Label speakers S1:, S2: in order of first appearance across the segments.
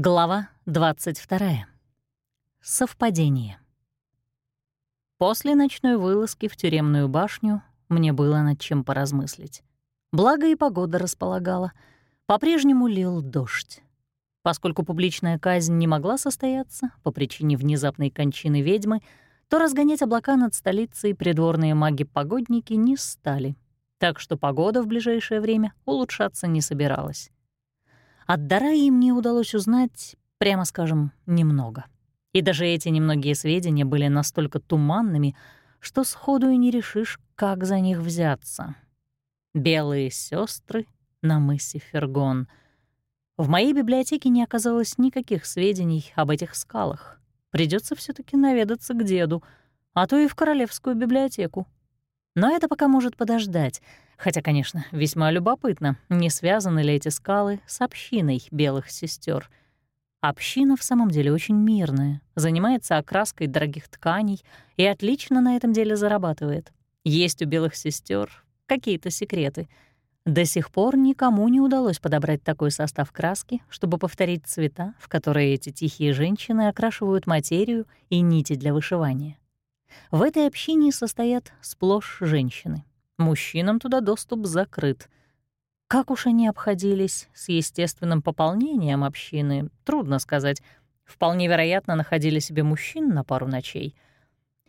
S1: Глава 22. Совпадение. После ночной вылазки в тюремную башню мне было над чем поразмыслить. Благо и погода располагала. По-прежнему лил дождь. Поскольку публичная казнь не могла состояться по причине внезапной кончины ведьмы, то разгонять облака над столицей придворные маги-погодники не стали. Так что погода в ближайшее время улучшаться не собиралась. От Дараи мне удалось узнать, прямо скажем, немного. И даже эти немногие сведения были настолько туманными, что сходу и не решишь, как за них взяться. Белые сестры на мысе Фергон. В моей библиотеке не оказалось никаких сведений об этих скалах. Придется все таки наведаться к деду, а то и в королевскую библиотеку. Но это пока может подождать — Хотя, конечно, весьма любопытно, не связаны ли эти скалы с общиной белых сестер. Община в самом деле очень мирная, занимается окраской дорогих тканей и отлично на этом деле зарабатывает. Есть у белых сестер какие-то секреты. До сих пор никому не удалось подобрать такой состав краски, чтобы повторить цвета, в которые эти тихие женщины окрашивают материю и нити для вышивания. В этой общине состоят сплошь женщины. Мужчинам туда доступ закрыт. Как уж они обходились с естественным пополнением общины, трудно сказать. Вполне вероятно, находили себе мужчин на пару ночей.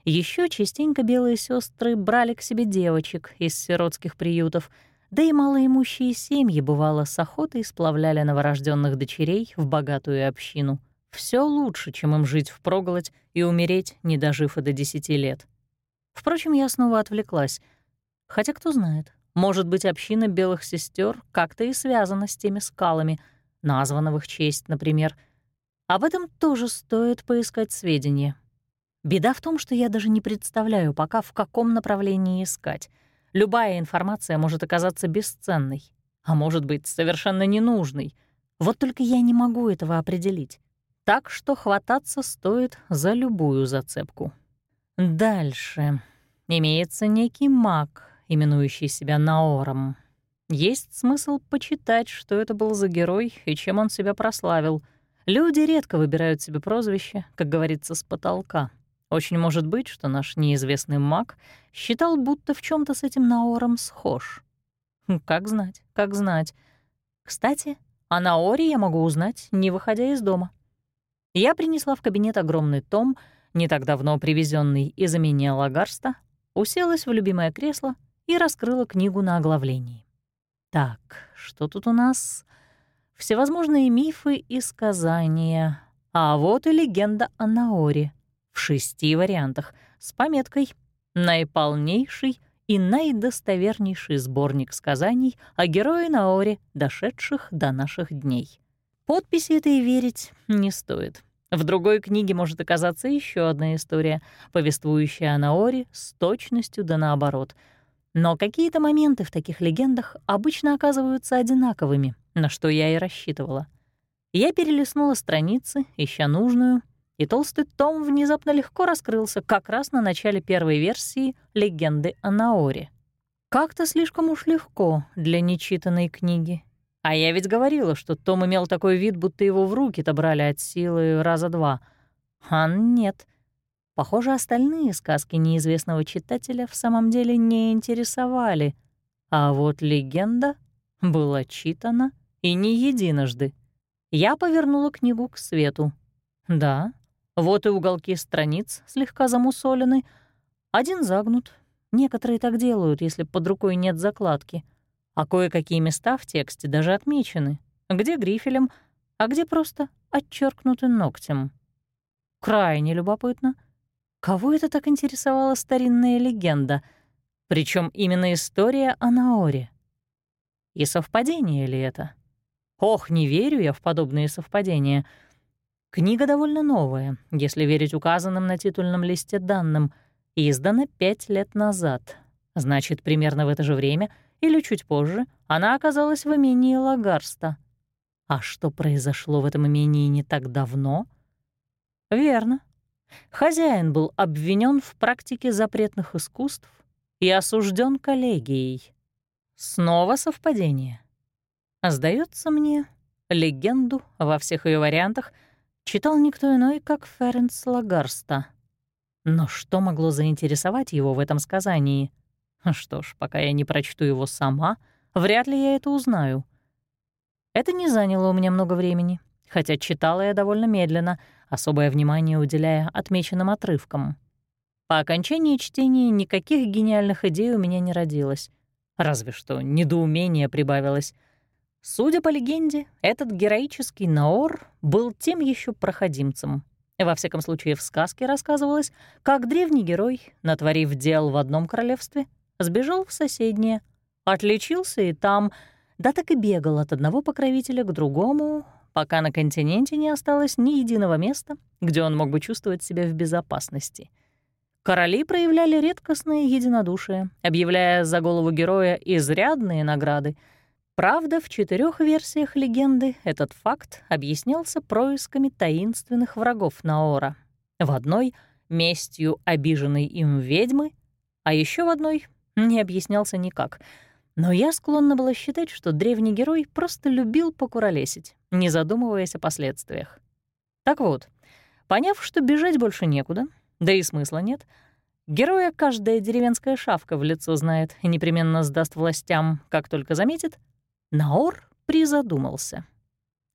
S1: Еще частенько белые сестры брали к себе девочек из сиротских приютов, да и малоимущие семьи, бывало, с охотой сплавляли новорожденных дочерей в богатую общину. Все лучше, чем им жить впроголодь и умереть, не дожив и до десяти лет. Впрочем, я снова отвлеклась — Хотя кто знает, может быть, община белых сестер как-то и связана с теми скалами, названа в их честь, например. Об этом тоже стоит поискать сведения. Беда в том, что я даже не представляю пока, в каком направлении искать. Любая информация может оказаться бесценной, а может быть, совершенно ненужной. Вот только я не могу этого определить. Так что хвататься стоит за любую зацепку. Дальше. Имеется некий маг, именующий себя Наором. Есть смысл почитать, что это был за герой и чем он себя прославил. Люди редко выбирают себе прозвище, как говорится, с потолка. Очень может быть, что наш неизвестный маг считал, будто в чем то с этим Наором схож. Хм, как знать, как знать. Кстати, о Наоре я могу узнать, не выходя из дома. Я принесла в кабинет огромный том, не так давно привезенный из имения Лагарста, уселась в любимое кресло и раскрыла книгу на оглавлении. Так, что тут у нас? Всевозможные мифы и сказания. А вот и легенда о Наоре в шести вариантах с пометкой «Наиполнейший и наидостовернейший сборник сказаний о герое Наоре, дошедших до наших дней». Подписи этой верить не стоит. В другой книге может оказаться еще одна история, повествующая о Наоре с точностью да наоборот — но какие-то моменты в таких легендах обычно оказываются одинаковыми, на что я и рассчитывала. Я перелистнула страницы, ища нужную, и толстый том внезапно легко раскрылся как раз на начале первой версии «Легенды о Наоре». Как-то слишком уж легко для нечитанной книги. А я ведь говорила, что Том имел такой вид, будто его в руки-то брали от силы раза два. А нет — Похоже, остальные сказки неизвестного читателя в самом деле не интересовали, а вот легенда была читана и не единожды. Я повернула книгу к свету. Да, вот и уголки страниц слегка замусолены, один загнут. Некоторые так делают, если под рукой нет закладки, а кое-какие места в тексте даже отмечены, где грифелем, а где просто отчеркнуты ногтем. Крайне любопытно — Кого это так интересовала старинная легенда? Причем именно история о Наоре. И совпадение ли это? Ох, не верю я в подобные совпадения. Книга довольно новая, если верить указанным на титульном листе данным, издана пять лет назад. Значит, примерно в это же время или чуть позже она оказалась в имении Лагарста. А что произошло в этом имении не так давно? Верно, Хозяин был обвинен в практике запретных искусств и осужден коллегией. Снова совпадение. А сдается мне, легенду во всех ее вариантах читал никто иной, как Ференс Лагарста. Но что могло заинтересовать его в этом сказании? Что ж, пока я не прочту его сама, вряд ли я это узнаю. Это не заняло у меня много времени, хотя читала я довольно медленно, особое внимание уделяя отмеченным отрывкам. По окончании чтения никаких гениальных идей у меня не родилось. Разве что недоумение прибавилось. Судя по легенде, этот героический Наор был тем еще проходимцем. Во всяком случае, в сказке рассказывалось, как древний герой, натворив дел в одном королевстве, сбежал в соседнее, отличился и там, да так и бегал от одного покровителя к другому, пока на континенте не осталось ни единого места, где он мог бы чувствовать себя в безопасности. Короли проявляли редкостное единодушие, объявляя за голову героя изрядные награды. Правда, в четырех версиях легенды этот факт объяснялся происками таинственных врагов Наора. В одной — местью обиженной им ведьмы, а еще в одной не объяснялся никак. Но я склонна была считать, что древний герой просто любил покуролесить, не задумываясь о последствиях. Так вот, поняв, что бежать больше некуда, да и смысла нет, героя каждая деревенская шавка в лицо знает и непременно сдаст властям, как только заметит, Наор призадумался.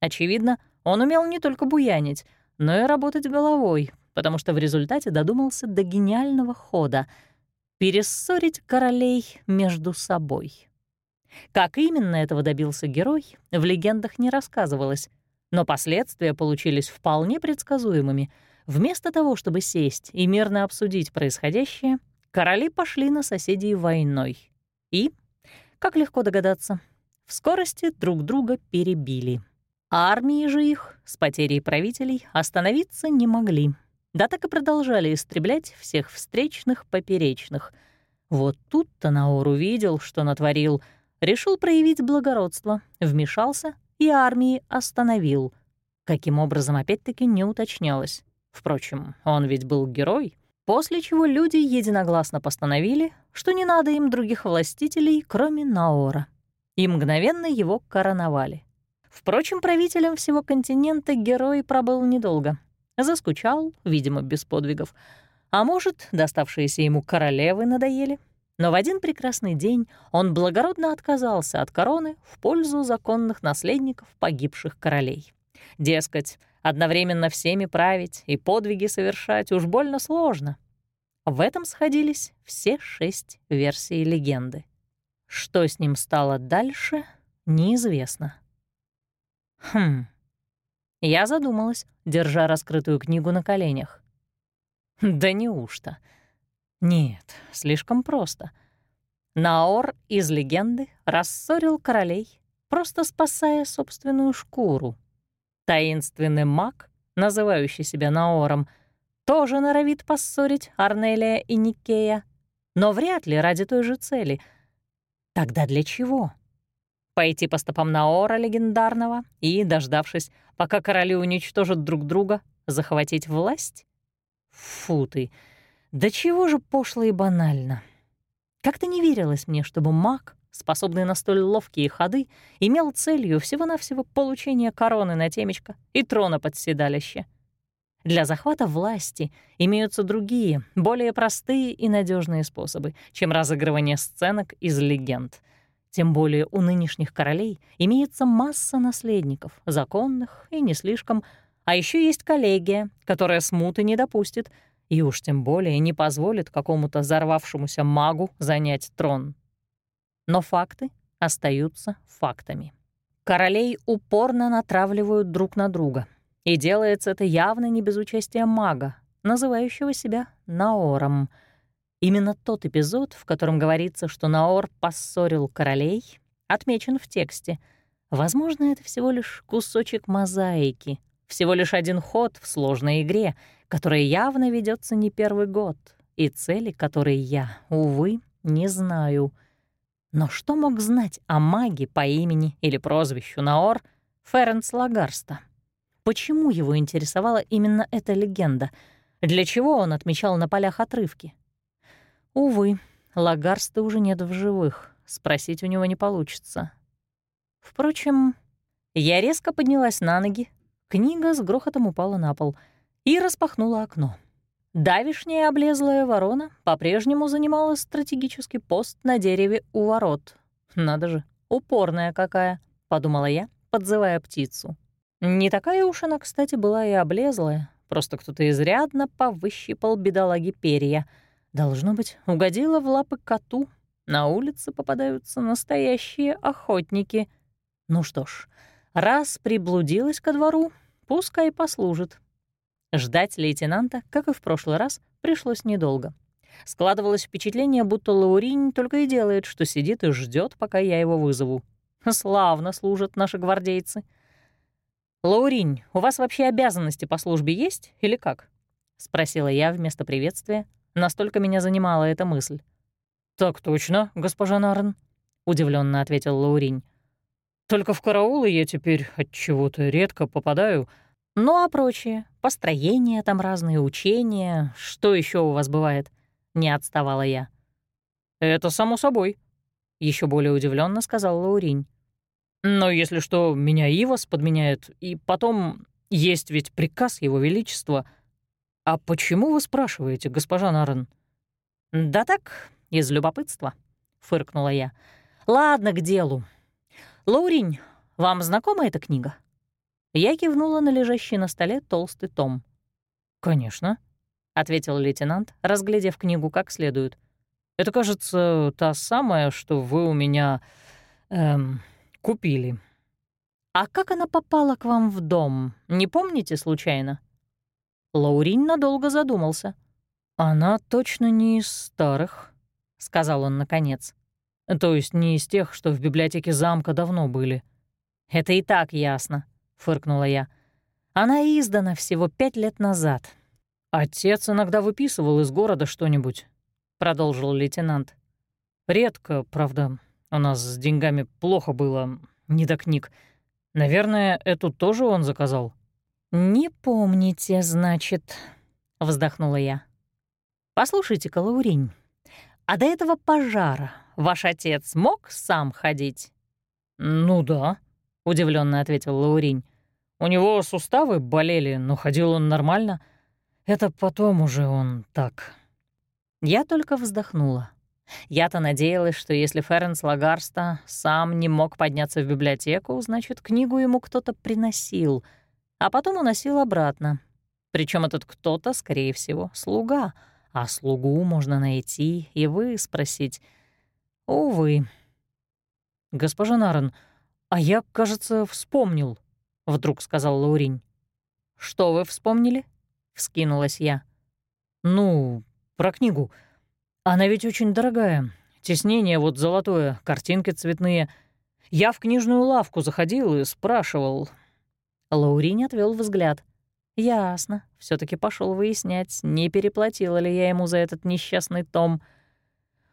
S1: Очевидно, он умел не только буянить, но и работать головой, потому что в результате додумался до гениального хода — перессорить королей между собой. Как именно этого добился герой, в легендах не рассказывалось, но последствия получились вполне предсказуемыми. Вместо того, чтобы сесть и мирно обсудить происходящее, короли пошли на соседей войной. И, как легко догадаться, в скорости друг друга перебили. армии же их, с потерей правителей, остановиться не могли. Да так и продолжали истреблять всех встречных поперечных. Вот тут-то Наор увидел, что натворил, решил проявить благородство, вмешался и армии остановил. Каким образом, опять-таки, не уточнялось. Впрочем, он ведь был герой, после чего люди единогласно постановили, что не надо им других властителей, кроме Наора, и мгновенно его короновали. Впрочем, правителем всего континента герой пробыл недолго. Заскучал, видимо, без подвигов. А может, доставшиеся ему королевы надоели. Но в один прекрасный день он благородно отказался от короны в пользу законных наследников погибших королей. Дескать, одновременно всеми править и подвиги совершать уж больно сложно. В этом сходились все шесть версий легенды. Что с ним стало дальше, неизвестно. Хм, я задумалась, держа раскрытую книгу на коленях. Да неужто? Нет, слишком просто. Наор из легенды рассорил королей, просто спасая собственную шкуру. Таинственный маг, называющий себя Наором, тоже норовит поссорить Арнелия и Никея, но вряд ли ради той же цели. Тогда для чего? Пойти по стопам Наора легендарного и, дождавшись, пока короли уничтожат друг друга, захватить власть? Фу ты, да чего же пошло и банально. Как-то не верилось мне, чтобы маг, способный на столь ловкие ходы, имел целью всего-навсего получение короны на темечко и трона под седалище. Для захвата власти имеются другие, более простые и надежные способы, чем разыгрывание сценок из легенд — тем более у нынешних королей имеется масса наследников, законных и не слишком, а еще есть коллегия, которая смуты не допустит и уж тем более не позволит какому-то взорвавшемуся магу занять трон. Но факты остаются фактами. Королей упорно натравливают друг на друга, и делается это явно не без участия мага, называющего себя Наором — Именно тот эпизод, в котором говорится, что Наор поссорил королей, отмечен в тексте. Возможно, это всего лишь кусочек мозаики, всего лишь один ход в сложной игре, которая явно ведется не первый год, и цели которой я, увы, не знаю. Но что мог знать о маге по имени или прозвищу Наор Ференс Лагарста? Почему его интересовала именно эта легенда? Для чего он отмечал на полях отрывки? Увы, Лагарста уже нет в живых, спросить у него не получится. Впрочем, Я резко поднялась на ноги, книга с грохотом упала на пол и распахнула окно. Давишняя облезлая ворона по-прежнему занимала стратегический пост на дереве у ворот. Надо же, упорная какая, — подумала я, подзывая птицу. Не такая уж она, кстати, была и облезлая, просто кто-то изрядно повыщипал бедолаги перья. Должно быть, угодила в лапы коту. На улице попадаются настоящие охотники. Ну что ж, раз приблудилась ко двору, пускай послужит. Ждать лейтенанта, как и в прошлый раз, пришлось недолго. Складывалось впечатление, будто Лауринь только и делает, что сидит и ждет, пока я его вызову. Славно служат наши гвардейцы. «Лауринь, у вас вообще обязанности по службе есть или как?» — спросила я вместо приветствия. Настолько меня занимала эта мысль. «Так точно, госпожа Нарн», — удивленно ответил Лауринь. «Только в караулы я теперь от чего-то редко попадаю, — ну а прочее, построения там разные, учения, что еще у вас бывает? Не отставала я. Это само собой, еще более удивленно сказал Лауринь. Но если что, меня Ивас подменяет, и потом есть ведь приказ Его Величества. А почему вы спрашиваете, госпожа Нарен? Да так, из любопытства, фыркнула я. Ладно, к делу. Лауринь, вам знакома эта книга? Я кивнула на лежащий на столе толстый том. «Конечно», — ответил лейтенант, разглядев книгу как следует. «Это, кажется, та самая, что вы у меня... Эм, купили». «А как она попала к вам в дом, не помните случайно?» Лаурин надолго задумался. «Она точно не из старых», — сказал он наконец. «То есть не из тех, что в библиотеке замка давно были». «Это и так ясно», — фыркнула я. «Она издана всего пять лет назад». «Отец иногда выписывал из города что-нибудь», — продолжил лейтенант. «Редко, правда. У нас с деньгами плохо было, не до книг. Наверное, эту тоже он заказал». «Не помните, значит», — вздохнула я. «Послушайте-ка, а до этого пожара ваш отец мог сам ходить?» «Ну да», — удивленно ответил Лауринь. «У него суставы болели, но ходил он нормально. Это потом уже он так». Я только вздохнула. Я-то надеялась, что если Ференс Лагарста сам не мог подняться в библиотеку, значит, книгу ему кто-то приносил, а потом уносил обратно. Причем этот кто-то, скорее всего, слуга, а слугу можно найти и выспросить. Увы. «Госпожа Нарен, «А я, кажется, вспомнил», — вдруг сказал Лауринь. «Что вы вспомнили?» — вскинулась я. «Ну, про книгу. Она ведь очень дорогая. Теснение вот золотое, картинки цветные. Я в книжную лавку заходил и спрашивал». Лауринь отвел взгляд. «Ясно. все таки пошел выяснять, не переплатила ли я ему за этот несчастный том»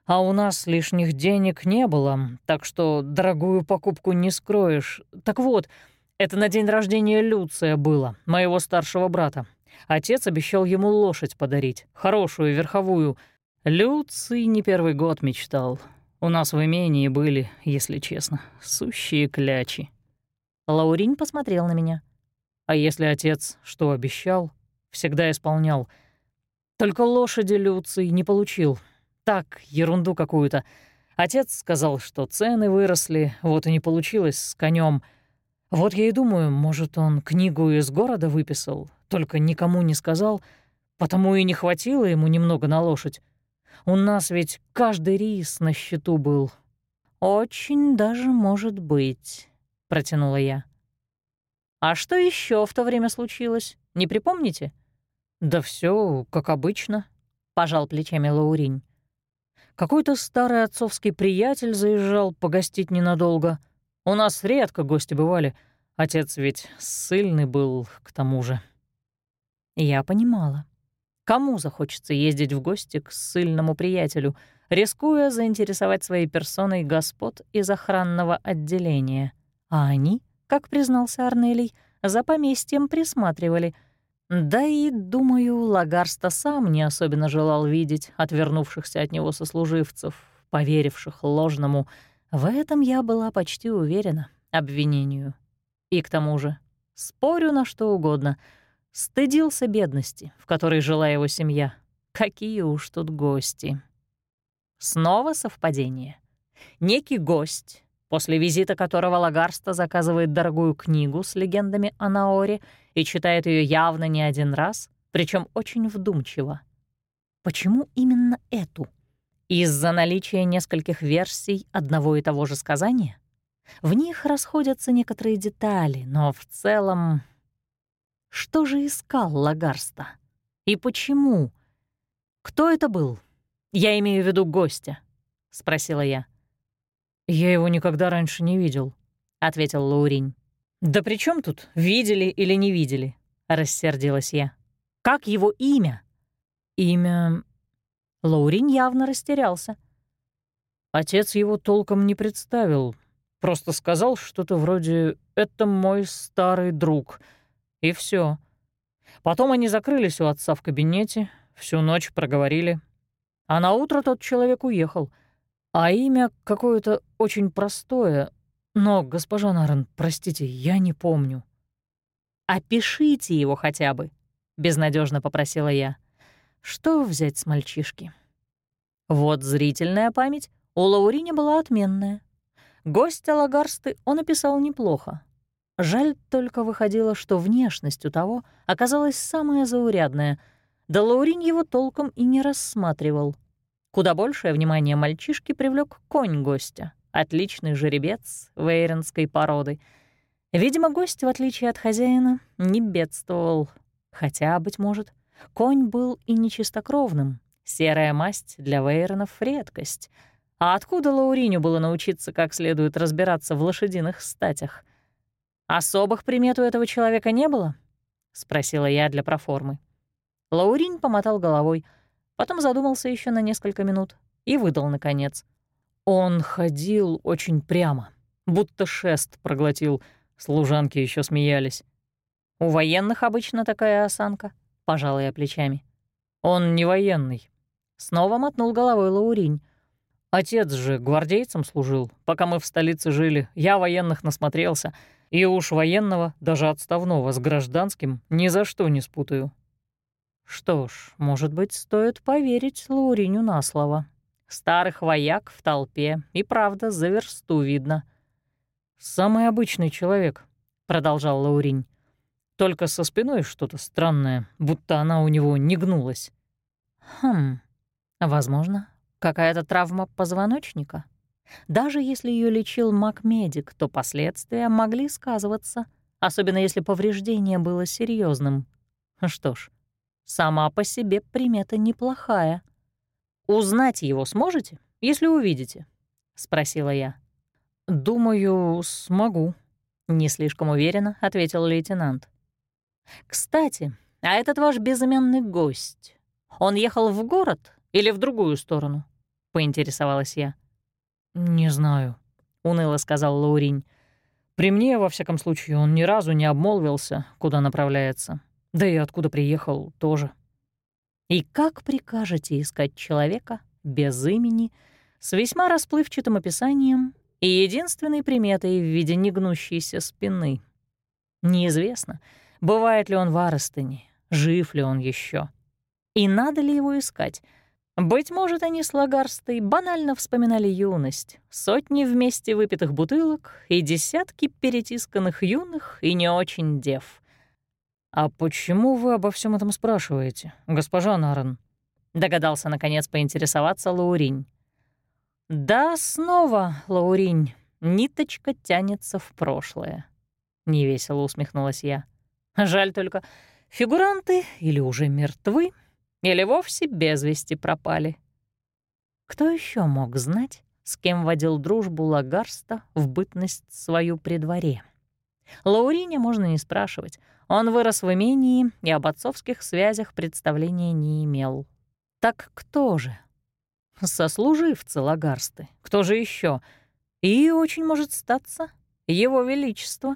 S1: а у нас лишних денег не было, так что дорогую покупку не скроешь. Так вот, это на день рождения Люция было, моего старшего брата. Отец обещал ему лошадь подарить, хорошую, верховую. Люций не первый год мечтал. У нас в имении были, если честно, сущие клячи. Лауринь посмотрел на меня. А если отец что обещал, всегда исполнял. Только лошади Люций не получил, так, ерунду какую-то. Отец сказал, что цены выросли, вот и не получилось с конем. Вот я и думаю, может, он книгу из города выписал, только никому не сказал, потому и не хватило ему немного на лошадь. У нас ведь каждый рис на счету был. «Очень даже может быть», — протянула я. «А что еще в то время случилось? Не припомните?» «Да все как обычно», — пожал плечами Лауринь. Какой-то старый отцовский приятель заезжал погостить ненадолго. У нас редко гости бывали. Отец ведь сильный был к тому же. Я понимала. Кому захочется ездить в гости к сильному приятелю, рискуя заинтересовать своей персоной господ из охранного отделения? А они, как признался Арнелий, за поместьем присматривали — да и, думаю, Лагарста сам не особенно желал видеть отвернувшихся от него сослуживцев, поверивших ложному. В этом я была почти уверена, обвинению. И к тому же, спорю на что угодно, стыдился бедности, в которой жила его семья. Какие уж тут гости. Снова совпадение. Некий гость, после визита которого Лагарста заказывает дорогую книгу с легендами о Наоре и читает ее явно не один раз, причем очень вдумчиво. Почему именно эту? Из-за наличия нескольких версий одного и того же сказания? В них расходятся некоторые детали, но в целом... Что же искал Лагарста? И почему? Кто это был? Я имею в виду гостя, — спросила я. «Я его никогда раньше не видел», — ответил Лауринь. «Да при чем тут, видели или не видели?» — рассердилась я. «Как его имя?» «Имя...» Лауринь явно растерялся. Отец его толком не представил, просто сказал что-то вроде «это мой старый друг», и все. Потом они закрылись у отца в кабинете, всю ночь проговорили. А на утро тот человек уехал — а имя какое-то очень простое, но, госпожа Нарен, простите, я не помню». «Опишите его хотя бы», — безнадежно попросила я. «Что взять с мальчишки?» Вот зрительная память у Лаурине была отменная. Гостя Лагарсты он описал неплохо. Жаль только выходило, что внешность у того оказалась самая заурядная, да Лаурин его толком и не рассматривал. Куда большее внимание мальчишки привлек конь гостя, отличный жеребец вейренской породы. Видимо, гость, в отличие от хозяина, не бедствовал. Хотя, быть может, конь был и нечистокровным. Серая масть для вейронов — редкость. А откуда Лауриню было научиться как следует разбираться в лошадиных статях? «Особых примет у этого человека не было?» — спросила я для проформы. Лауринь помотал головой — Потом задумался еще на несколько минут и выдал, наконец. Он ходил очень прямо, будто шест проглотил. Служанки еще смеялись. «У военных обычно такая осанка», — пожал плечами. «Он не военный». Снова мотнул головой Лауринь. «Отец же гвардейцем служил, пока мы в столице жили. Я военных насмотрелся, и уж военного, даже отставного, с гражданским ни за что не спутаю. Что ж, может быть, стоит поверить Лауриню на слово. Старых вояк в толпе, и правда, за версту видно. «Самый обычный человек», — продолжал Лауринь. «Только со спиной что-то странное, будто она у него не гнулась». «Хм, возможно, какая-то травма позвоночника. Даже если ее лечил маг-медик, то последствия могли сказываться, особенно если повреждение было серьезным. Что ж, Сама по себе примета неплохая. «Узнать его сможете, если увидите?» — спросила я. «Думаю, смогу», — не слишком уверенно ответил лейтенант. «Кстати, а этот ваш безымянный гость, он ехал в город или в другую сторону?» — поинтересовалась я. «Не знаю», — уныло сказал Лауринь. «При мне, во всяком случае, он ни разу не обмолвился, куда направляется. Да и откуда приехал тоже. И как прикажете искать человека без имени, с весьма расплывчатым описанием и единственной приметой в виде негнущейся спины? Неизвестно, бывает ли он в Аростыне, жив ли он еще, И надо ли его искать? Быть может, они с Лагарстой банально вспоминали юность, сотни вместе выпитых бутылок и десятки перетисканных юных и не очень дев — «А почему вы обо всем этом спрашиваете, госпожа Нарен?» Догадался, наконец, поинтересоваться Лауринь. «Да, снова, Лауринь, ниточка тянется в прошлое», — невесело усмехнулась я. «Жаль только, фигуранты или уже мертвы, или вовсе без вести пропали». Кто еще мог знать, с кем водил дружбу Лагарста в бытность свою при дворе? Лаурине можно не спрашивать. Он вырос в имении и об отцовских связях представления не имел. Так кто же? Сослуживцы Лагарсты. Кто же еще? И очень может статься его величество.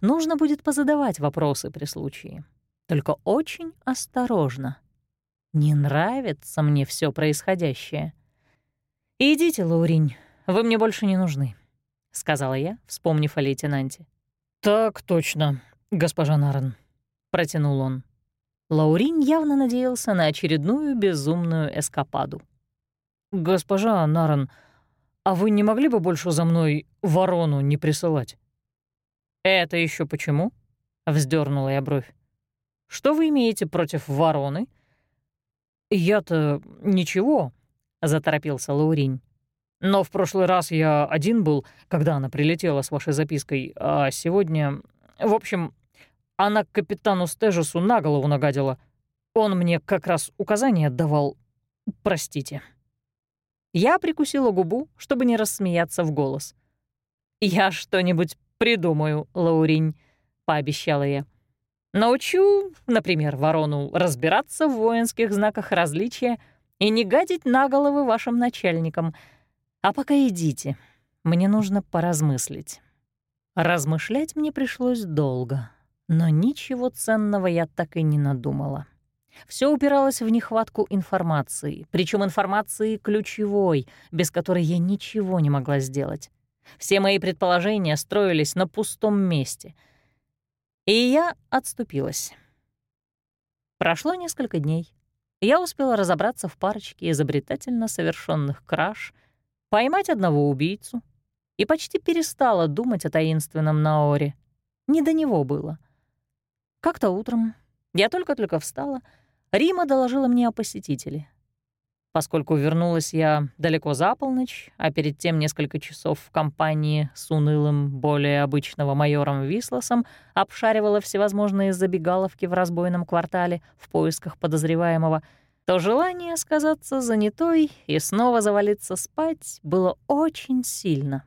S1: Нужно будет позадавать вопросы при случае. Только очень осторожно. Не нравится мне все происходящее. «Идите, Лауринь, вы мне больше не нужны», — сказала я, вспомнив о лейтенанте. «Так точно, госпожа Нарен», — протянул он. Лаурин явно надеялся на очередную безумную эскападу. «Госпожа Нарен, а вы не могли бы больше за мной ворону не присылать?» «Это еще почему?» — вздернула я бровь. «Что вы имеете против вороны?» «Я-то ничего», — заторопился Лаурин. «Но в прошлый раз я один был, когда она прилетела с вашей запиской, а сегодня... В общем, она капитану Стежесу на голову нагадила. Он мне как раз указание отдавал. Простите». Я прикусила губу, чтобы не рассмеяться в голос. «Я что-нибудь придумаю, Лауринь», — пообещала я. «Научу, например, ворону разбираться в воинских знаках различия и не гадить на головы вашим начальникам. А пока идите, мне нужно поразмыслить». Размышлять мне пришлось долго, но ничего ценного я так и не надумала. Все упиралось в нехватку информации, причем информации ключевой, без которой я ничего не могла сделать. Все мои предположения строились на пустом месте. И я отступилась. Прошло несколько дней. Я успела разобраться в парочке изобретательно совершенных краж, поймать одного убийцу и почти перестала думать о таинственном Наоре. Не до него было. Как-то утром я только-только встала, Рима доложила мне о посетителе. Поскольку вернулась я далеко за полночь, а перед тем несколько часов в компании с унылым, более обычного майором Вислосом обшаривала всевозможные забегаловки в разбойном квартале в поисках подозреваемого, то желание сказаться занятой и снова завалиться спать было очень сильно.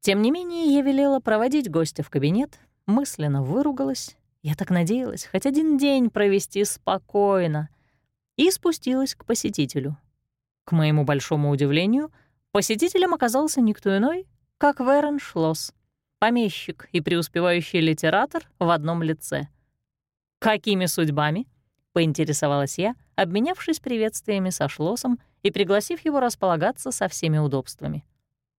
S1: Тем не менее, я велела проводить гостя в кабинет, мысленно выругалась. Я так надеялась хоть один день провести спокойно. И спустилась к посетителю. К моему большому удивлению, посетителем оказался никто иной, как Верен Шлосс, помещик и преуспевающий литератор в одном лице. «Какими судьбами?» — поинтересовалась я, обменявшись приветствиями со Шлоссом и пригласив его располагаться со всеми удобствами.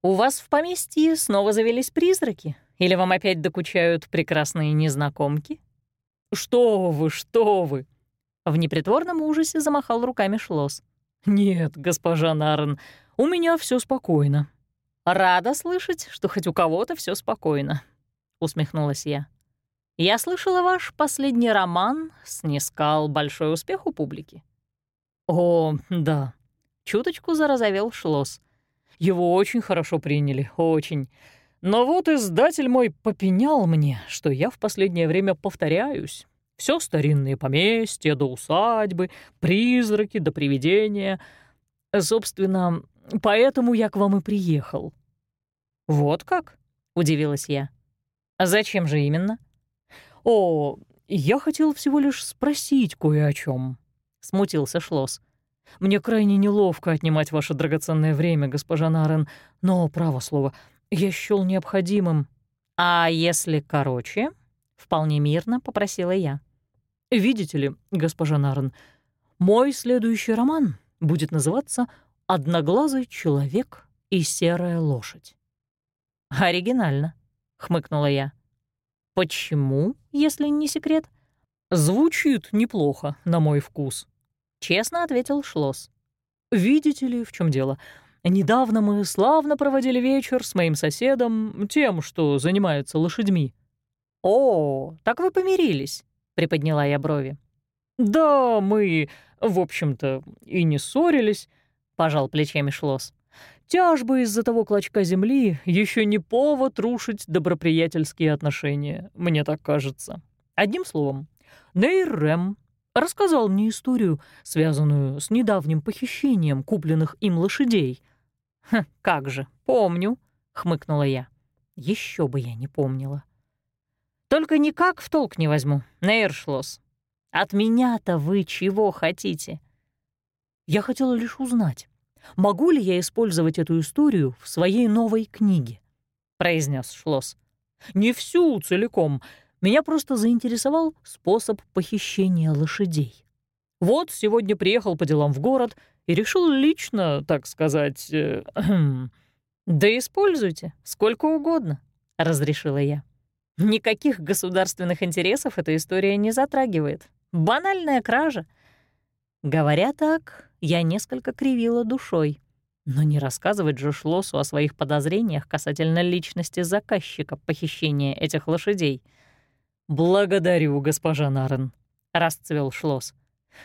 S1: «У вас в поместье снова завелись призраки? Или вам опять докучают прекрасные незнакомки?» «Что вы, что вы!» В непритворном ужасе замахал руками Шлосс. «Нет, госпожа Нарен, у меня все спокойно». «Рада слышать, что хоть у кого-то все спокойно», — усмехнулась я. «Я слышала, ваш последний роман снискал большой успех у публики». «О, да», — чуточку зарозовел Шлосс. «Его очень хорошо приняли, очень. Но вот издатель мой попенял мне, что я в последнее время повторяюсь, все старинные поместья до усадьбы, призраки до привидения. Собственно, поэтому я к вам и приехал». «Вот как?» — удивилась я. «А зачем же именно?» «О, я хотел всего лишь спросить кое о чем, смутился Шлосс. «Мне крайне неловко отнимать ваше драгоценное время, госпожа Нарен, но, право слово, я счёл необходимым». «А если короче?» — вполне мирно попросила я. «Видите ли, госпожа Нарн, мой следующий роман будет называться «Одноглазый человек и серая лошадь». «Оригинально», — хмыкнула я. «Почему, если не секрет?» «Звучит неплохо, на мой вкус», — честно ответил Шлосс. «Видите ли, в чем дело? Недавно мы славно проводили вечер с моим соседом, тем, что занимается лошадьми». «О, так вы помирились», — приподняла я брови. «Да, мы, в общем-то, и не ссорились», — пожал плечами Шлосс. «Тяжба из-за того клочка земли еще не повод рушить доброприятельские отношения, мне так кажется. Одним словом, Нейр Рэм рассказал мне историю, связанную с недавним похищением купленных им лошадей». «Хм, как же, помню», — хмыкнула я. Еще бы я не помнила. Только никак в толк не возьму, Нейршлос. От меня-то вы чего хотите? Я хотела лишь узнать, могу ли я использовать эту историю в своей новой книге, произнес Шлос. Не всю целиком. Меня просто заинтересовал способ похищения лошадей. Вот сегодня приехал по делам в город и решил лично, так сказать... Э, да используйте, сколько угодно, — разрешила я. Никаких государственных интересов эта история не затрагивает. Банальная кража. Говоря так, я несколько кривила душой. Но не рассказывать же Шлосу о своих подозрениях касательно личности заказчика похищения этих лошадей. «Благодарю, госпожа Нарен», — расцвел Шлос.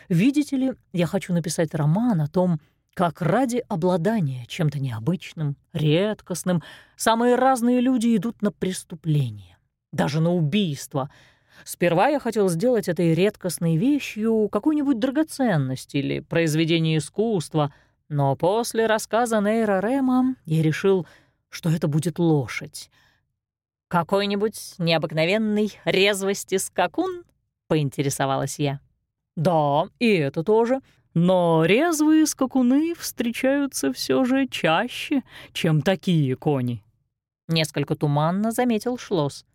S1: «Видите ли, я хочу написать роман о том, как ради обладания чем-то необычным, редкостным, самые разные люди идут на преступление даже на убийство. Сперва я хотел сделать этой редкостной вещью какую-нибудь драгоценность или произведение искусства, но после рассказа Нейра Рема я решил, что это будет лошадь. «Какой-нибудь необыкновенный резвости скакун?» — поинтересовалась я. «Да, и это тоже. Но резвые скакуны встречаются все же чаще, чем такие кони». Несколько туманно заметил Шлосс.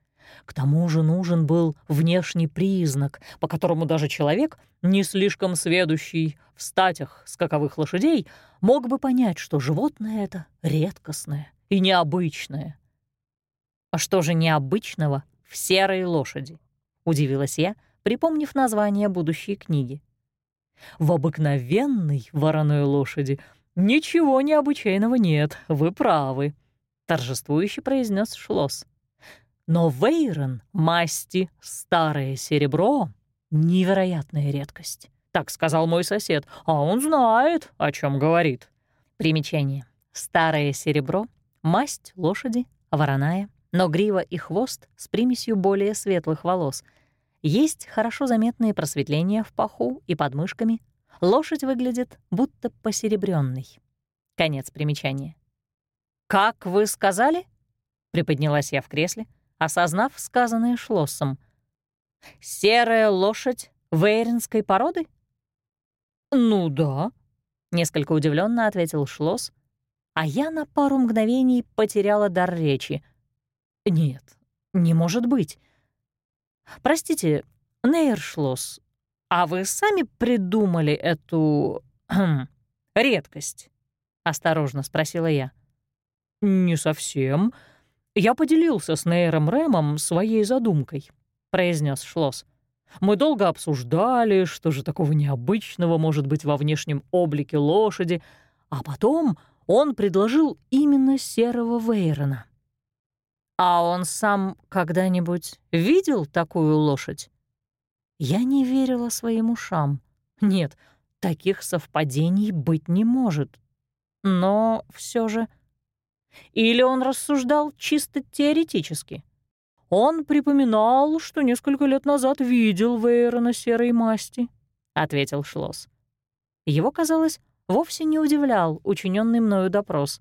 S1: К тому же нужен был внешний признак, по которому даже человек, не слишком сведущий в статях скаковых лошадей, мог бы понять, что животное это редкостное и необычное. «А что же необычного в серой лошади?» — удивилась я, припомнив название будущей книги. «В обыкновенной вороной лошади ничего необычайного нет, вы правы», — торжествующе произнес Шлосс. Но Вейрон масти старое серебро — невероятная редкость. Так сказал мой сосед, а он знает, о чем говорит. Примечание. Старое серебро — масть лошади, вороная, но грива и хвост с примесью более светлых волос. Есть хорошо заметные просветления в паху и подмышками. Лошадь выглядит будто посеребренной. Конец примечания. «Как вы сказали?» — приподнялась я в кресле, осознав сказанное Шлоссом. «Серая лошадь вейренской породы?» «Ну да», — несколько удивленно ответил Шлосс, а я на пару мгновений потеряла дар речи. «Нет, не может быть. Простите, Нейршлосс, а вы сами придумали эту... редкость?» — осторожно спросила я. «Не совсем», «Я поделился с Нейром Рэмом своей задумкой», — произнес Шлосс. «Мы долго обсуждали, что же такого необычного может быть во внешнем облике лошади, а потом он предложил именно серого Вейрона». «А он сам когда-нибудь видел такую лошадь?» Я не верила своим ушам. Нет, таких совпадений быть не может. Но все же или он рассуждал чисто теоретически? Он припоминал, что несколько лет назад видел Вейрона серой масти, — ответил Шлосс. Его, казалось, вовсе не удивлял учиненный мною допрос.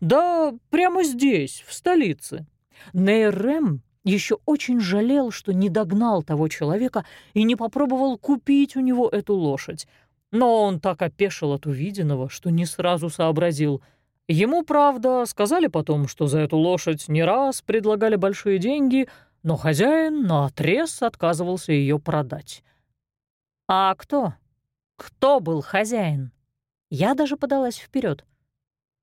S1: «Да прямо здесь, в столице. Нейрем еще очень жалел, что не догнал того человека и не попробовал купить у него эту лошадь. Но он так опешил от увиденного, что не сразу сообразил — Ему, правда, сказали потом, что за эту лошадь не раз предлагали большие деньги, но хозяин наотрез отказывался ее продать. «А кто? Кто был хозяин?» Я даже подалась вперед.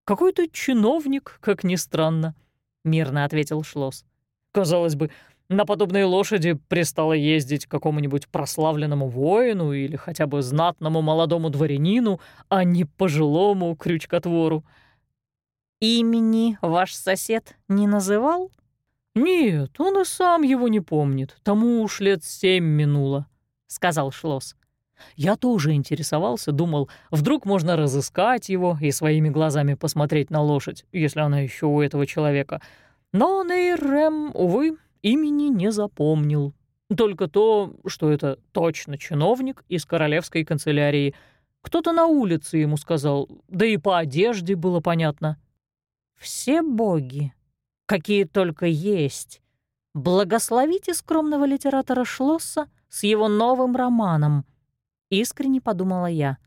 S1: «Какой-то чиновник, как ни странно», — мирно ответил Шлосс. «Казалось бы, на подобные лошади пристало ездить какому-нибудь прославленному воину или хотя бы знатному молодому дворянину, а не пожилому крючкотвору». «Имени ваш сосед не называл?» «Нет, он и сам его не помнит. Тому уж лет семь минуло», — сказал Шлосс. «Я тоже интересовался, думал, вдруг можно разыскать его и своими глазами посмотреть на лошадь, если она еще у этого человека. Но Нейрем, увы, имени не запомнил. Только то, что это точно чиновник из королевской канцелярии. Кто-то на улице ему сказал, да и по одежде было понятно». Все боги, какие только есть, благословите скромного литератора Шлосса с его новым романом. Искренне подумала я.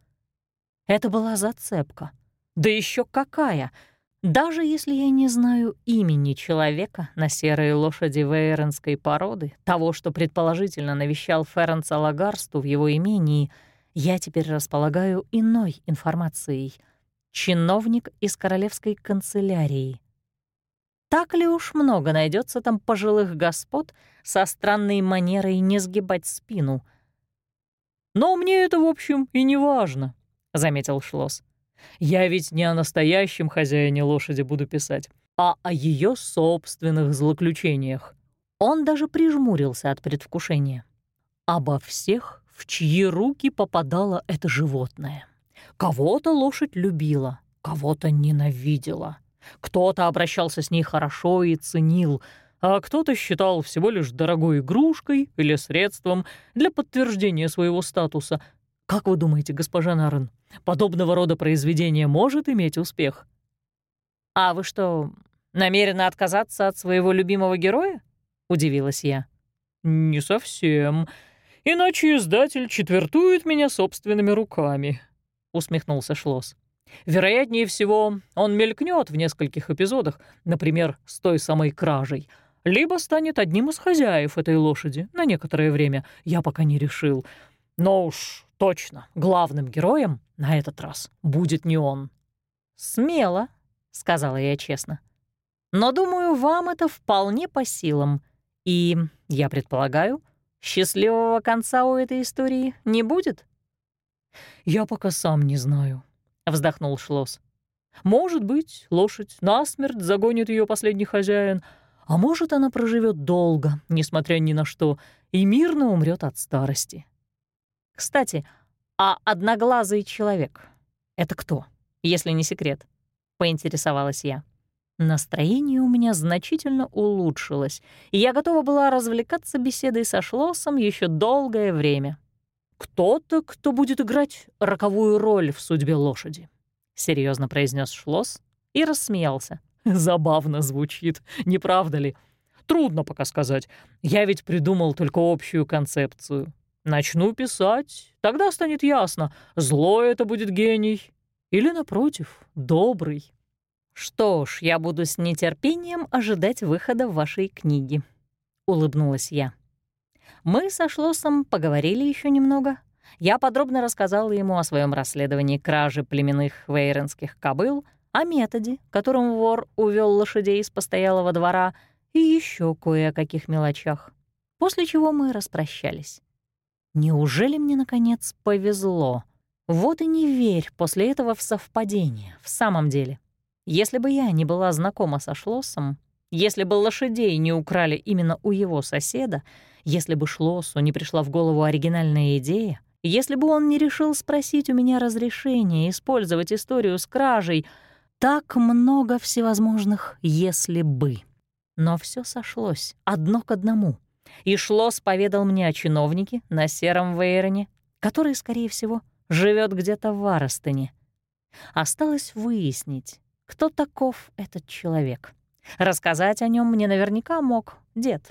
S1: Это была зацепка. Да еще какая! Даже если я не знаю имени человека на серой лошади вейронской породы, того, что предположительно навещал Ференца Лагарсту в его имении, я теперь располагаю иной информацией — чиновник из королевской канцелярии. Так ли уж много найдется там пожилых господ со странной манерой не сгибать спину?
S2: «Но мне это, в общем, и не важно», — заметил Шлосс. «Я ведь не о настоящем хозяине лошади буду писать, а о ее собственных злоключениях».
S1: Он даже прижмурился от предвкушения. «Обо всех, в чьи руки попадало это животное. Кого-то лошадь любила, кого-то ненавидела. Кто-то обращался с ней хорошо и ценил, а кто-то считал всего лишь дорогой игрушкой или средством для подтверждения своего статуса. Как вы думаете, госпожа Нарен, подобного рода произведение может иметь успех?
S3: «А вы что, намерены отказаться от своего любимого героя?» — удивилась я.
S2: «Не совсем. Иначе издатель четвертует меня собственными руками», — усмехнулся Шлосс. Вероятнее всего, он мелькнет в нескольких эпизодах, например, с той самой кражей, либо станет одним из хозяев этой лошади на некоторое время, я пока не решил. Но уж точно главным героем на этот раз будет не он.
S1: «Смело», — сказала я честно. «Но, думаю, вам это вполне по силам. И, я предполагаю, счастливого конца у этой истории не будет?»
S2: «Я пока сам не знаю», — вздохнул Шлосс. «Может быть, лошадь насмерть загонит ее последний хозяин, а может, она проживет долго, несмотря ни на что, и мирно умрет от старости».
S1: «Кстати, а одноглазый человек — это кто, если не секрет?» — поинтересовалась я. Настроение у меня значительно улучшилось, и я готова была развлекаться беседой со Шлоссом еще долгое время.
S2: «Кто-то, кто будет играть роковую роль в судьбе лошади», — серьезно произнес Шлосс и рассмеялся. «Забавно звучит, не правда ли? Трудно пока сказать. Я ведь придумал только общую концепцию. Начну писать, тогда станет ясно, злой это будет гений или, напротив, добрый».
S1: «Что ж, я буду с нетерпением ожидать выхода вашей книги», — улыбнулась я. Мы со Шлоссом поговорили еще немного. Я подробно рассказала ему о своем расследовании кражи племенных вейренских кобыл, о методе, которым вор увел лошадей из постоялого двора и еще кое о каких мелочах. После чего мы распрощались. Неужели мне, наконец, повезло? Вот и не верь после этого в совпадение, в самом деле. Если бы я не была знакома со Шлоссом, если бы лошадей не украли именно у его соседа, если бы Шлоссу не пришла в голову оригинальная идея, если бы он не решил спросить у меня разрешения использовать историю с кражей, так много всевозможных «если бы». Но все сошлось одно к одному. И Шлосс поведал мне о чиновнике на Сером Вейроне, который, скорее всего, живет где-то в Аростыне. Осталось выяснить, кто таков этот человек. Рассказать о нем мне наверняка мог дед.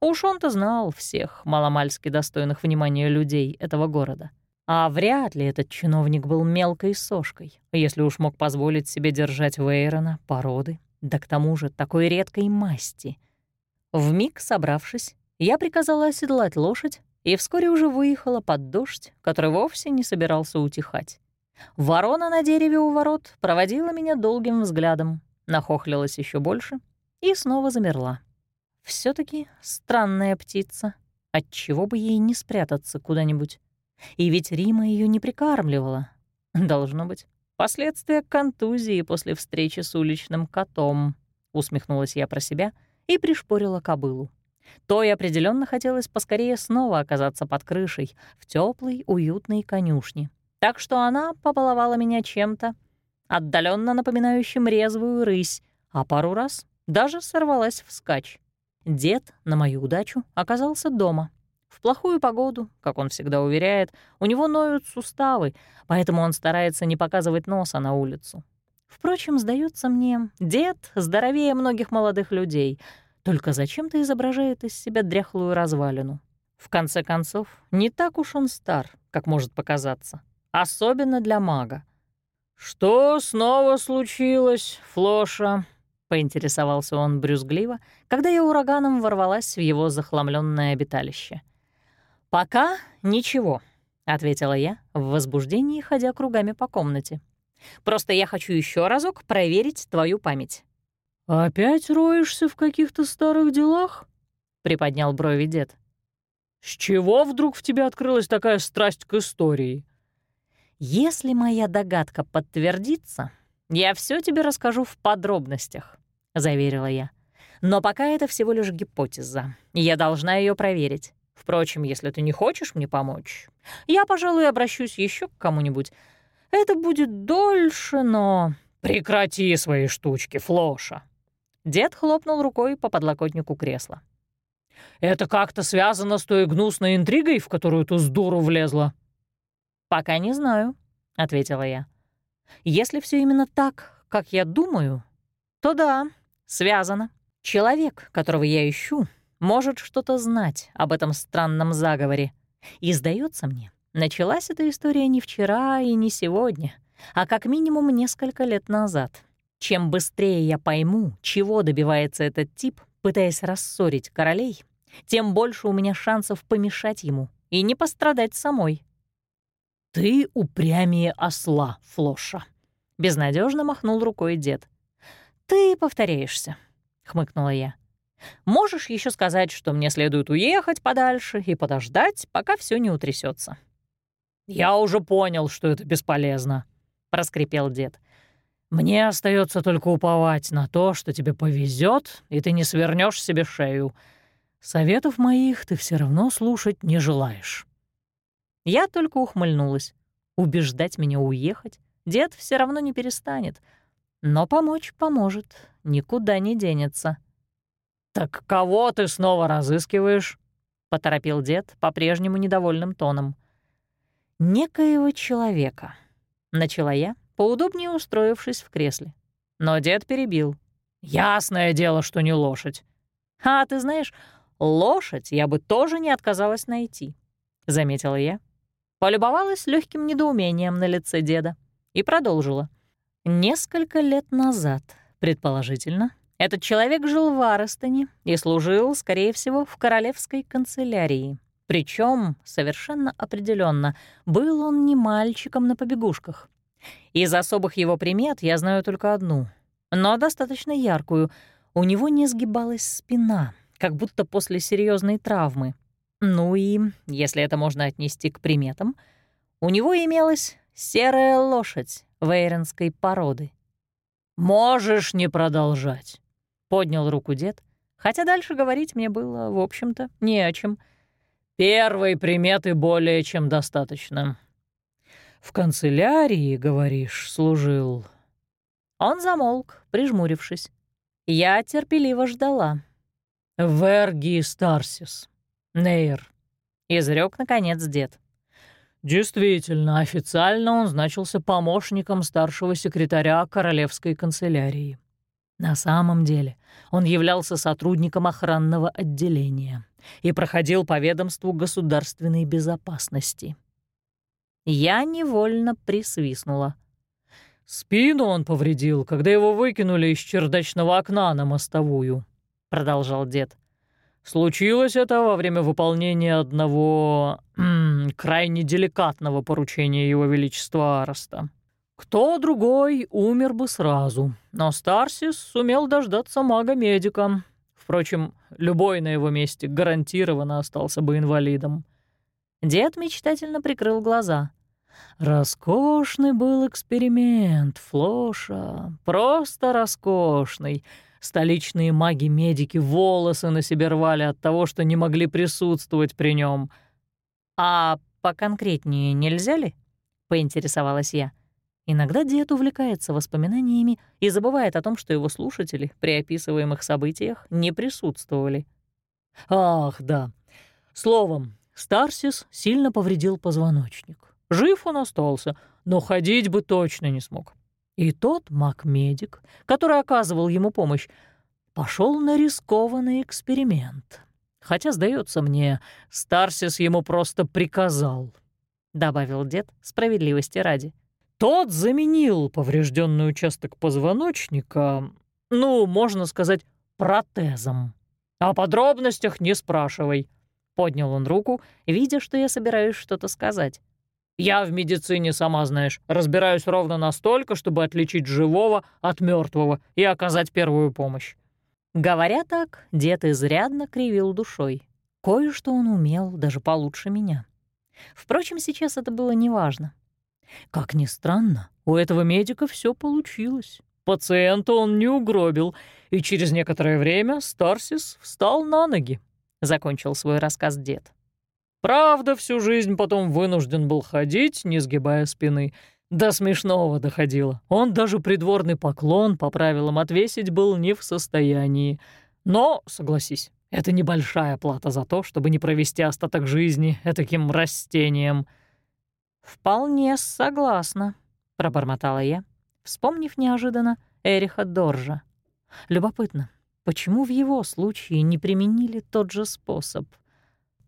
S1: Уж он-то знал всех маломальски достойных внимания людей этого города. А вряд ли этот чиновник был мелкой сошкой, если уж мог позволить себе держать Вейрона, породы, да к тому же такой редкой масти. Вмиг собравшись, я приказала оседлать лошадь и вскоре уже выехала под дождь, который вовсе не собирался утихать. Ворона на дереве у ворот проводила меня долгим взглядом, нахохлилась еще больше и снова замерла все таки странная птица. Отчего бы ей не спрятаться куда-нибудь? И ведь Рима ее не прикармливала. Должно быть, последствия контузии после встречи с уличным котом. Усмехнулась я про себя и пришпорила кобылу. Той определенно хотелось поскорее снова оказаться под крышей, в теплой, уютной конюшне. Так что она побаловала меня чем-то, отдаленно напоминающим резвую рысь, а пару раз даже сорвалась вскачь. Дед, на мою удачу, оказался дома. В плохую погоду, как он всегда уверяет, у него ноют суставы, поэтому он старается не показывать носа на улицу. Впрочем, сдается мне, дед здоровее многих молодых людей, только зачем-то изображает из себя дряхлую развалину. В конце концов, не так уж он стар, как может показаться, особенно для мага.
S2: «Что снова случилось, Флоша?»
S1: — поинтересовался он брюзгливо, когда я ураганом ворвалась в его захламленное обиталище. «Пока ничего», — ответила я, в возбуждении ходя кругами по комнате. «Просто я хочу еще разок проверить твою память».
S2: «Опять роешься в каких-то старых делах?» — приподнял брови дед. «С чего вдруг в тебе открылась такая страсть к истории?»
S1: «Если моя догадка подтвердится, я все тебе расскажу в подробностях», — заверила я. «Но пока это всего лишь гипотеза, и я должна ее проверить. Впрочем, если ты не хочешь мне помочь, я, пожалуй, обращусь еще к кому-нибудь. Это будет дольше, но...»
S2: «Прекрати свои штучки, Флоша!»
S1: Дед хлопнул рукой по подлокотнику кресла.
S2: «Это как-то связано с той гнусной интригой, в которую ты с дуру влезла?»
S1: «Пока не знаю», — ответила я. «Если все именно так, как я думаю, то да, связано. Человек, которого я ищу, может что-то знать об этом странном заговоре. И, сдается мне, началась эта история не вчера и не сегодня, а как минимум несколько лет назад. Чем быстрее я пойму, чего добивается этот тип, пытаясь рассорить королей, тем больше у меня шансов помешать ему и не пострадать самой.
S2: «Ты упрямее осла, Флоша», — безнадежно махнул рукой дед.
S1: «Ты повторяешься», — хмыкнула я. «Можешь еще сказать, что мне следует уехать подальше и подождать, пока все не утрясется.
S2: «Я уже понял, что это бесполезно», — проскрипел дед. «Мне остается только уповать на то, что тебе повезет, и ты не свернешь себе шею. Советов моих ты все равно слушать не желаешь».
S1: Я только ухмыльнулась. Убеждать меня уехать дед все равно не перестанет. Но помочь поможет, никуда не денется.
S2: «Так кого ты снова разыскиваешь?» — поторопил дед по-прежнему недовольным тоном.
S1: «Некоего человека», — начала я, поудобнее устроившись в кресле. Но дед перебил.
S2: «Ясное дело, что не лошадь».
S1: «А ты знаешь, лошадь я бы тоже не отказалась найти», — заметила я, полюбовалась легким недоумением на лице деда и продолжила. Несколько лет назад, предположительно, этот человек жил в Арестоне и служил, скорее всего, в королевской канцелярии. Причем совершенно определенно был он не мальчиком на побегушках. Из особых его примет я знаю только одну, но достаточно яркую. У него не сгибалась спина, как будто после серьезной травмы. Ну и, если это можно отнести к приметам, у него имелась серая лошадь вейренской породы.
S2: «Можешь не продолжать», — поднял руку дед,
S1: хотя дальше говорить мне было, в общем-то, не о чем.
S2: «Первой приметы более чем достаточно. В канцелярии, говоришь, служил?»
S1: Он замолк, прижмурившись. Я терпеливо ждала.
S2: «Верги Старсис», Нейр», — изрек наконец дед. Действительно, официально он значился помощником старшего секретаря Королевской канцелярии. На самом деле он являлся сотрудником охранного отделения и проходил по ведомству государственной безопасности.
S1: Я невольно присвистнула.
S2: «Спину он повредил, когда его выкинули из чердачного окна на мостовую», — продолжал дед. Случилось это во время выполнения одного крайне деликатного поручения Его Величества Ареста. Кто другой умер бы сразу, но Старсис сумел дождаться мага-медика. Впрочем, любой на его месте гарантированно остался бы инвалидом.
S1: Дед мечтательно прикрыл глаза.
S2: «Роскошный был эксперимент, Флоша, просто роскошный». Столичные маги-медики волосы на себе рвали от того, что не могли присутствовать при нем.
S1: «А поконкретнее нельзя ли?» — поинтересовалась я. Иногда дед увлекается воспоминаниями и забывает о том, что его слушатели при описываемых событиях не присутствовали.
S2: «Ах, да. Словом, Старсис сильно повредил позвоночник. Жив он остался, но ходить бы точно не смог. И тот маг-медик, который оказывал ему помощь, пошел на рискованный эксперимент. Хотя, сдается мне, Старсис ему просто приказал, — добавил дед справедливости ради. Тот заменил поврежденный участок позвоночника, ну, можно сказать, протезом. О подробностях не спрашивай. Поднял он руку, видя, что я собираюсь что-то сказать. Я в медицине, сама знаешь, разбираюсь ровно настолько, чтобы отличить живого от мертвого и оказать первую помощь».
S1: Говоря так, дед изрядно кривил душой. Кое-что он умел даже получше меня. Впрочем, сейчас это было неважно. Как ни странно, у этого медика все получилось.
S2: Пациента он не угробил, и через некоторое время Старсис встал на ноги, — закончил свой рассказ дед. Правда, всю жизнь потом вынужден был ходить, не сгибая спины. До смешного доходило. Он даже придворный поклон по правилам отвесить был не в состоянии. Но, согласись, это небольшая плата за то, чтобы не провести остаток жизни этаким растением.
S1: «Вполне согласна», — пробормотала я, вспомнив неожиданно Эриха Доржа. Любопытно, почему в его случае не применили тот же способ?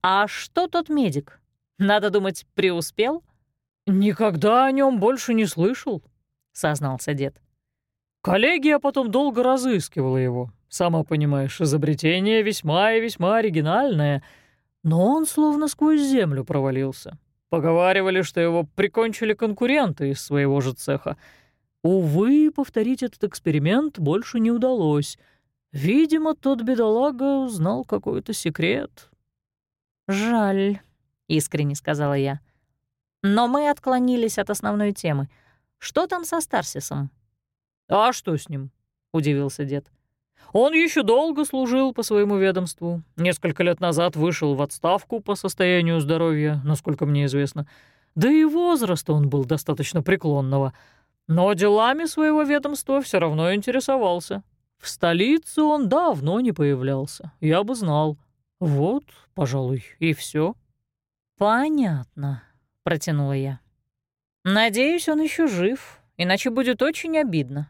S1: А что тот медик? Надо думать, преуспел?
S2: «Никогда о нем больше не слышал», — сознался дед. «Коллегия потом долго разыскивала его. Сама понимаешь, изобретение весьма и весьма оригинальное, но он словно сквозь землю провалился. Поговаривали, что его прикончили конкуренты из своего же цеха. Увы, повторить этот эксперимент больше не удалось. Видимо, тот бедолага знал какой-то секрет.
S1: «Жаль», — искренне сказала я. «Но мы отклонились от основной темы. Что там со Старсисом?»
S2: «А что с ним?» — удивился дед. Он еще долго служил по своему ведомству. Несколько лет назад вышел в отставку по состоянию здоровья, насколько мне известно. Да и возраст он был достаточно преклонного. Но делами своего ведомства все равно интересовался. В столице он давно не появлялся. Я бы знал. Вот, пожалуй, и все.
S1: «Понятно», — протянула я. «Надеюсь, он еще жив, иначе будет очень обидно».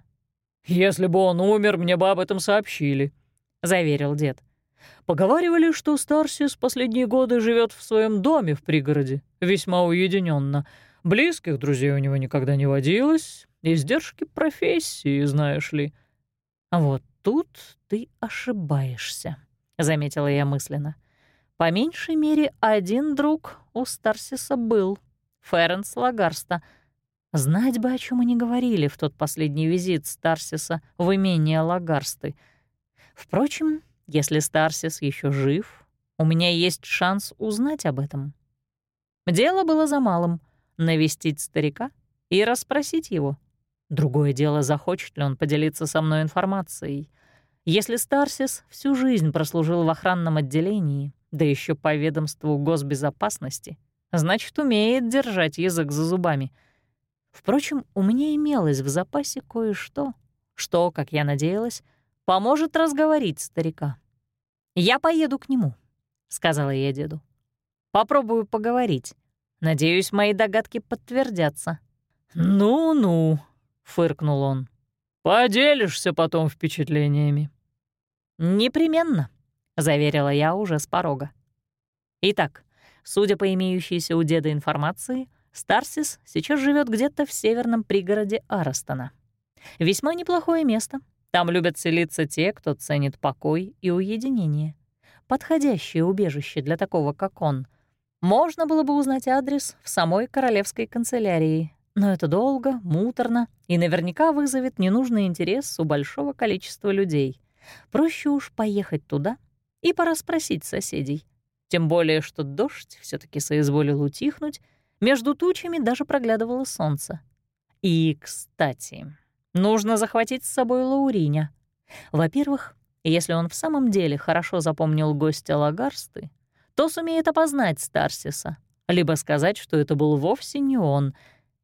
S2: «Если бы он умер, мне бы об этом сообщили», — заверил дед. Поговаривали, что Старсис последние годы живет в своем доме в пригороде, весьма уединенно. Близких друзей у него никогда не водилось, издержки профессии, знаешь ли.
S1: «Вот тут ты ошибаешься», — заметила я мысленно. «По меньшей мере один друг у Старсиса был — Ференс Лагарста — Знать бы, о чем они говорили в тот последний визит Старсиса в имение Лагарсты. Впрочем, если Старсис еще жив, у меня есть шанс узнать об этом. Дело было за малым — навестить старика и расспросить его. Другое дело, захочет ли он поделиться со мной информацией. Если Старсис всю жизнь прослужил в охранном отделении, да еще по ведомству госбезопасности, значит, умеет держать язык за зубами — Впрочем, у меня имелось в запасе кое-что, что, как я надеялась, поможет разговорить старика. «Я поеду к нему», — сказала я деду. «Попробую поговорить. Надеюсь, мои догадки подтвердятся».
S2: «Ну-ну», — фыркнул он. «Поделишься потом впечатлениями».
S1: «Непременно», — заверила я уже с порога. Итак, судя по имеющейся у деда информации, Старсис сейчас живет где-то в северном пригороде Арастона. Весьма неплохое место. Там любят селиться те, кто ценит покой и уединение. Подходящее убежище для такого, как он. Можно было бы узнать адрес в самой королевской канцелярии, но это долго, муторно и наверняка вызовет ненужный интерес у большого количества людей. Проще уж поехать туда и пора спросить соседей. Тем более, что дождь все таки соизволил утихнуть, между тучами даже проглядывало солнце. И, кстати, нужно захватить с собой Лауриня. Во-первых, если он в самом деле хорошо запомнил гостя Лагарсты, то сумеет опознать Старсиса, либо сказать, что это был вовсе не он,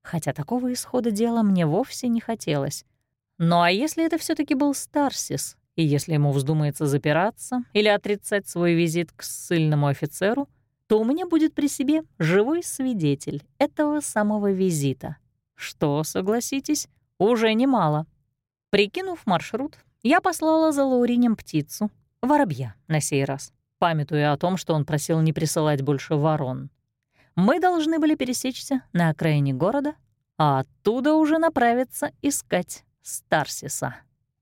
S1: хотя такого исхода дела мне вовсе не хотелось. Ну а если это все таки был Старсис, и если ему вздумается запираться или отрицать свой визит к ссыльному офицеру, то у меня будет при себе живой свидетель этого самого визита. Что, согласитесь, уже немало. Прикинув маршрут, я послала за Лауринем птицу, воробья на сей раз, памятуя о том, что он просил не присылать больше ворон. Мы должны были пересечься на окраине города, а оттуда уже направиться искать Старсиса.